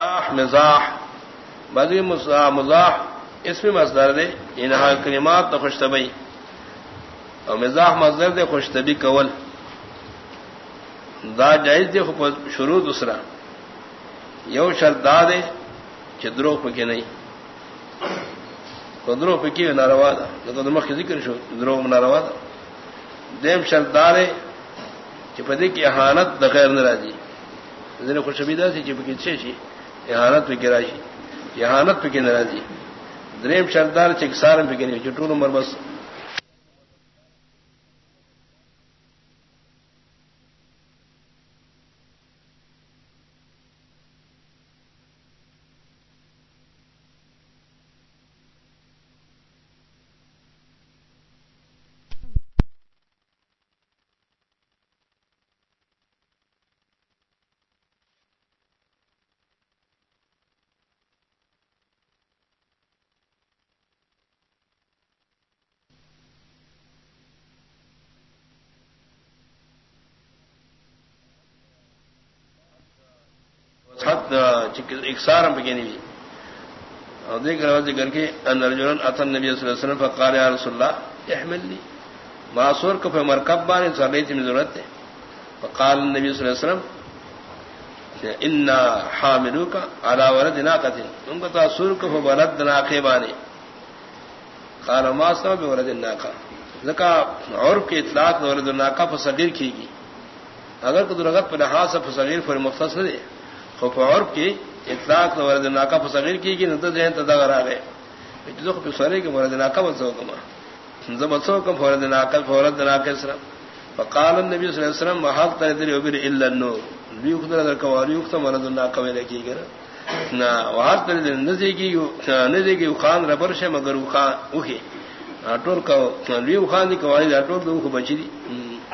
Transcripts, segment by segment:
مزاح. بدی مزاح اس میں مزدر دے یعنی انہا کلمات تو خوشتبئی اور مزاح مزدر دے، خوشتبی کول. دا جائز دے شروع دوسرا. یو شرط دا دے چدرو پکی نہیں قدرو پکی ناروا دا. قدرمخ کی ذکر شو، درو ناروا دا. دیم شرط دا دے چپدی کی احانت دخیر نراجی خوشبی دا سی چپکی چھ چی احانت پہ گراشی احانت پہ کی ناراضی۔ دریم شردار چکسار پہ گری چٹو نمبر بس اکسارم پہ گنی اور دیکھ رہا ذکر کے ان ارجن اتن نبی صلی اللہ علیہ وسلم، فقال، یا رسول اللہ احمل لی معصور کو پہ مرکب بانے سر تھی ضرورت ہے۔ فقال النبی صلی اللہ علیہ وسلم ان حاملو کا علا ورد ناقت ان کو تاثر کو پہ ولد ناقے بانے۔ قال، ما سبب بورد الناقہ؟ ذکا، عرب کے اطلاق ورد الناقہ فصغیر کی گی اگر کو درغت پر لحاظ فصغیر پر مختصر ہے خوف عرب کی اطلاق ورد ناکا فصغیر کی گی نتر ذہن تدغر آگئے جو خب سورے کہ ورد ناکا بسو کما زبسو کم فورد ناکا فورد ناکا اسرم فقال النبی صلی اللہ علیہ وسلم محاق تردر عبر الا النور. لیوک در در کواریوک تا ورد ناکا میں لکی گرا نا وحاق تردر نزیگی نزیگی خان ربرش مگر خان اوہی ٹول کا لیو خان دی کواری دا ٹول دو بچی دی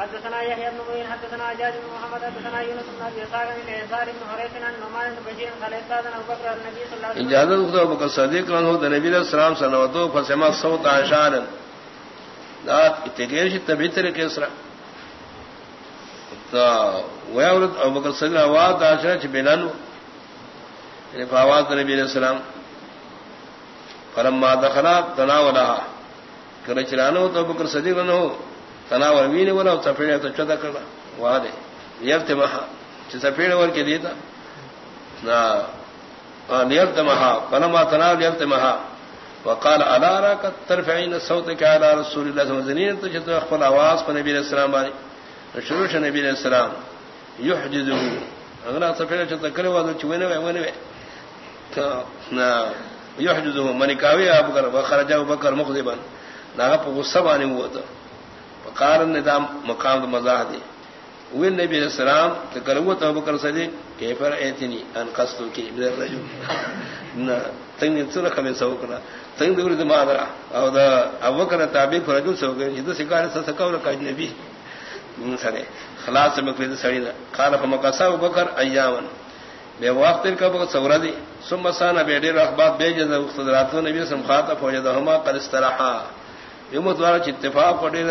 حدثنا يحيى بن معين، حدثنا عجاج بن محمد، حدثنا يونس بن ابي اسحاق بن يسار بن حريث، عن نعمان بن بشير، قال استاذن ابو بكر النبي صلى الله عليه وسلم. اجازت ابو بكر الصديق عنه النبي صلى الله عليه وسلم سنوته فسمع صوت عشان لا تغير شي تبي طریقے اسرا تو ويورد ابو بكر الصديق آواز عشان چ بلانو یعنی فاواز نبی علیہ السلام. فلما دخل تناولها. کرچرانو تو بکر صدیق نہ ہو تناور ویلی ولا او سفیڑے تو چدا کڑا وادے یفت مہا چ سفیڑے ور کے دیتا نا. ان یفت مہا فلما تنا یفت مہا وقال، الا راك ترفعين صوتك على رسول الله صلى اللہ عليه وسلم. تو چ خپل آواز پر نبی علیہ السلام علی شروع سے نبی علیہ السلام. یحجزه. اگر سفیڑے چ تکڑے وا چ وینے وینے تو نا. یحجزه. من کاوی اب کر وخرج ابو بکر مخذبا نا پ غصہ وانی ہوا قارن نظام، مقام مزاح دی. وہ نبی علیہ السلام تکرو تو بکر صدیق کیفر ایتنی ان قصدو کی من الرجل؟ نہ تنگ سر کھمے سو کنا تنگ دور دما دا او دا ابو بکر تابع فرجو سو گئے یہ سکار سے سکاو کا نبی سرے خلاص مکرید سڑی دا قال فمقصا ابو بکر، ایامن. بے وقت کا بکر سورا دی؟ ثم سانا بیڈی رخبات بے جزا وقت راتو نبی سم خاطب ہو جدہما قد استراحا دوارا اتفاق پڑے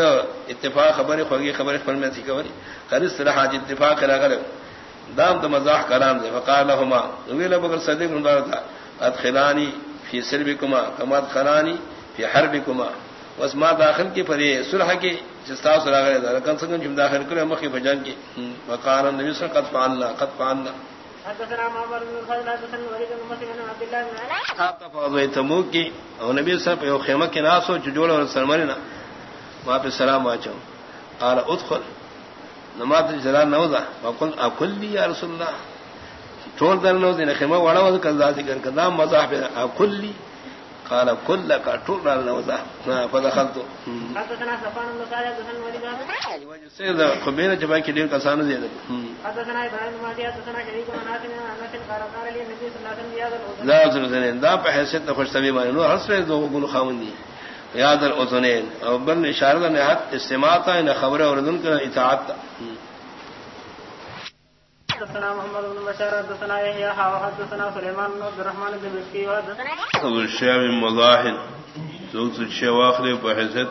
اتفاق خبر خوگی خبر فل میں تھی خبر خرید طرح اتفاق کرا کر دام تو مزاح کرام دے. فقال لهما ویل بکر صدیق اندار تھا ادخلانی فی سربکما کما ادخلانی فی حربکما. واسما داخل کی فری صلح کی جستا سرا گئے کن سنگن جم داخل کرے، مخی فجان کی. وقال النبی صلی اللہ علیہ وسلم، قد فعلنا قد فعلنا. حدثنا محمد بن خالد کی نبی صاحب یو خیمہ اور وہاں پہ سلام واچو قال، ادخل. نماز جلال نوزا وقل رسول در وڑا مزاح پہ اكل قال كل ٹول در نوزا فدخلت حدثنا صفان بن صالح حدثنا وليد بن سيد جبا دے حدثنا بن مهدي حدثنا شريك بن نافع عن انس قال قال لي النبي صلى الله عليه وسلم يا ذا الاذن دا پہ حیثیت خوش طبی مانے نو ہر سے دو گل خاوندی یاد الاذنین اور بن اشارہ نے حق استماع تا خبر اور دن کا اطاعت حدثنا محمد بن بشار، حدثنا يحيى حدثنا سليمان بن عبد الرحمن بن مسكي وحدثنا ابو الشام مظاهر سوق الشواخل بحثت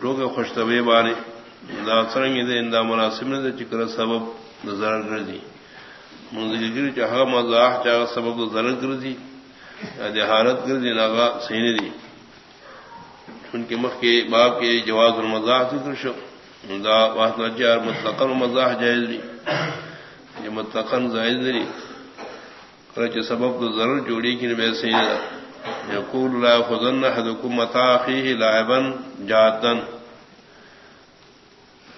ٹوکے خوش طبی بانے دا سرنگ دے اندا مناسب نے ذکر سبب نظر رضی منذکر چاہا مزاح چاہا سبب ضرر کر دی دہارت کر دی ناغا سینے دی۔ ان کے مخ کے باپ کے جواز المزاح ذکر شو دا واسط نجار مطلقاً مزاح جائز دی۔ یہ مطلقاً زائز دی کرچ سبب تو ضرور جوڑی کی نبی سینے یقول لا خذن احدكم متاع اخيه لاعبا جادا۔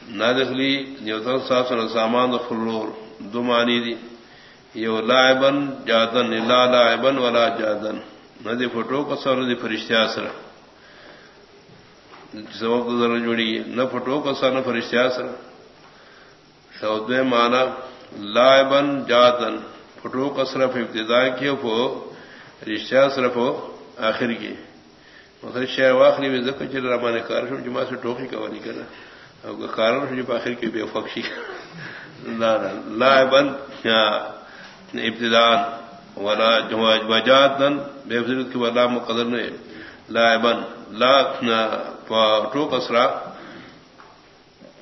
نہ دخلی جو ساسن سامان دخلور دو معنی دی یو لائبن جادن لا لائبن ولا جادن نہ دی فٹو کا سر دی فرشتہ سر سبب تو ذرا جوڑی نہ فٹو کا سر نہ فرشتہ سر شود مانا لائبن جادن فٹو کا صرف ابتدا کی ہو رشتہ صرف ہو آخر کی۔ مطلب شہر واخری میں ذکر چل رہا مانے کار شو جمع سے ٹوکی کا والی کرنا۔ کارن شو جب آخر کی بے فخشی لائبن ابتدان ولا وجاتن بے فضرت کی ولا مقدر نے لائبن لا ٹو کسرا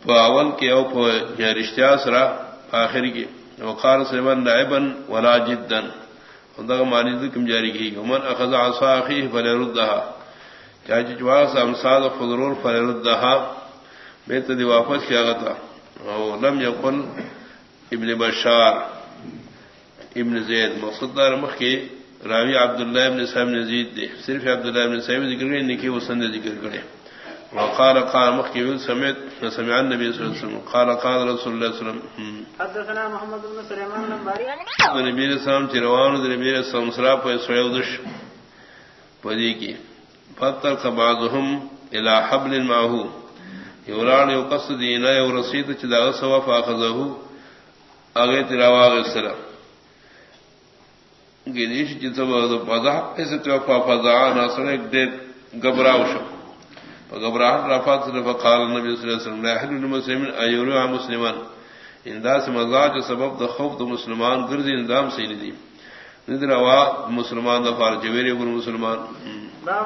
پاون کے او رشتہ سرا آخر کی وقار سیون لائبن ولا جدن خدا کا مانی کم جاری کی۔ عمر اخذ عصاخی فلردہا چاہے چواس امساد فضرور فلردہا میں تو دی واپس کیا گا تھا لم یقل ابن بشار، ابن زید۔ مقصد رمخ کی راوی عبداللہ ابن صاحب نے زید دے۔ صرف عبداللہ ابن صاحب ذکر کرے نکی وہ سند ذکر کرے۔ وقال قال مخ کی سمعت سمع النبي صلی اللہ علیہ وسلم. قال قال رسول اللہ صلی اللہ علیہ وسلم. حدثنا محمد بن سليمان الانباري نبی علیہ السلام چروان نبی علیہ السلام سرا پر سویدش پدی کی فتر بعضهم الى حبل معه یوران یو قصد دینا یو رسید سوا فاخذه اگے تراواغ السلام گریش جت پذا ایسے تو فضا ناصر ایک دیر گبراہ شو. گبراہٹ رفات فقال النبي صلی اللہ علیہ وسلم، لا يحل المسلمين ايروا مسلمان. ان داس مزاج سبب د خوف د مسلمان گردی اندام سے ندی ندر وا مسلمان دفار جویری ابن مسلمان.